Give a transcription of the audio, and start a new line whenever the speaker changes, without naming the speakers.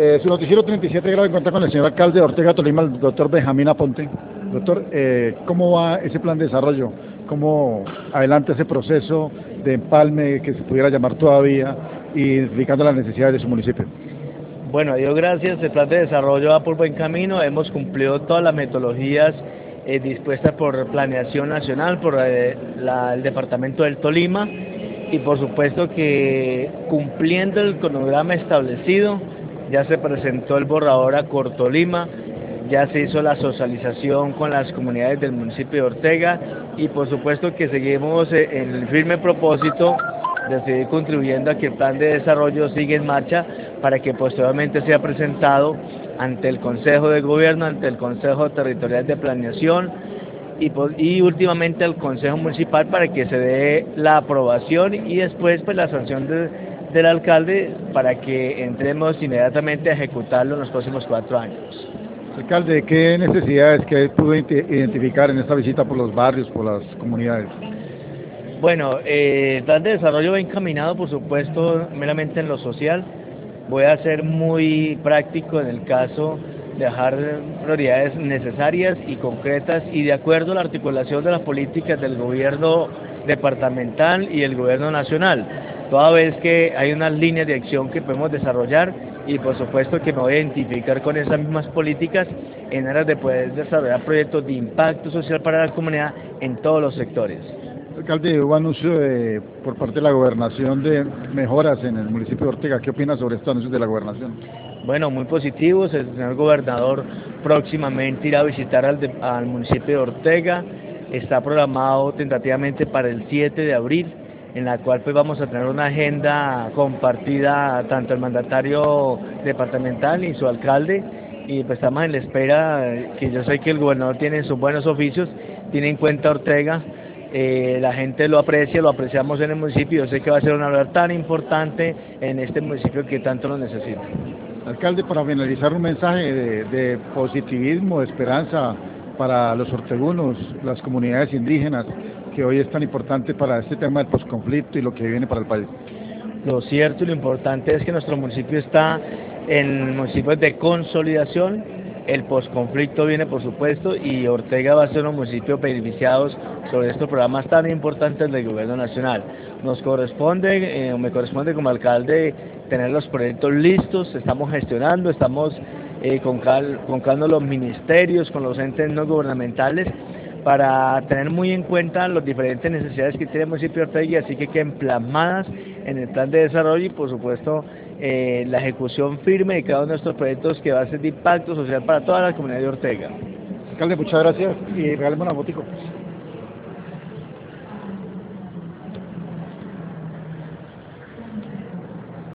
Eh, su noticiero 37 grados encuentra con el señor alcalde de Ortega Tolima, el doctor Benjamín Aponte. Doctor, eh, ¿cómo va ese plan de desarrollo? ¿Cómo adelanta ese proceso de empalme que se pudiera llamar todavía, identificando las necesidades de su municipio?
Bueno, a Dios gracias, el plan de desarrollo va por buen camino, hemos cumplido todas las metodologías eh, dispuestas por Planeación Nacional, por el Departamento del Tolima y por supuesto que cumpliendo el cronograma establecido, ya se presentó el borrador a Cortolima, ya se hizo la socialización con las comunidades del municipio de Ortega y por supuesto que seguimos eh, en el firme propósito de seguir contribuyendo a que el plan de desarrollo siga en marcha para que posteriormente sea presentado ante el Consejo de Gobierno, ante el Consejo Territorial de Planeación y, y últimamente al Consejo Municipal para que se dé la aprobación y después pues la sanción del alcalde para que entremos inmediatamente a ejecutarlo en los próximos cuatro años.
Alcalde, ¿qué necesidades que pudo identificar en esta visita por los barrios, por las comunidades?
Bueno, eh, el plan de desarrollo va encaminado, por supuesto, meramente en lo social. Voy a ser muy práctico en el caso de dejar prioridades necesarias y concretas y de acuerdo a la articulación de las políticas del gobierno departamental y el gobierno nacional. Toda vez que hay unas líneas de acción que podemos desarrollar y por supuesto que me voy a identificar con esas mismas políticas en aras de poder desarrollar proyectos de impacto social para la comunidad en todos los sectores.
Alcalde, hubo anuncio por parte de la gobernación de mejoras en el municipio de Ortega. ¿Qué opina sobre estos anuncios de la gobernación?
Bueno, muy positivos. El señor gobernador próximamente irá a visitar al, al municipio de Ortega. Está programado tentativamente para el 7 de abril, en la cual pues vamos a tener una agenda compartida tanto el mandatario departamental y su alcalde y pues estamos en la espera que yo sé que el gobernador tiene sus buenos oficios, tiene en cuenta Ortega eh, la gente lo aprecia, lo apreciamos en el municipio, yo sé que va a ser una labor tan importante en este municipio que tanto lo necesita.
Alcalde, para finalizar un mensaje de, positivismo, de esperanza para los ortegunos, las comunidades indígenas, que hoy es tan importante para este tema del posconflicto y lo que viene para el país.
Lo cierto y lo importante es que nuestro municipio está en municipios de consolidación, el posconflicto viene por supuesto y Ortega va a ser un municipio beneficiados sobre estos programas tan importantes del gobierno nacional. Nos corresponde, eh, me corresponde como alcalde tener los proyectos listos, estamos gestionando, estamos eh, con, con los ministerios, con los entes no gubernamentales para tener muy en cuenta las diferentes necesidades que tiene el municipio de Ortega, así que queden plasmadas en el plan de desarrollo y por supuesto eh, la ejecución firme de cada uno de estos proyectos que va a ser de impacto social para toda la comunidad de Ortega.
Alcalde, muchas gracias y regáleme una botico.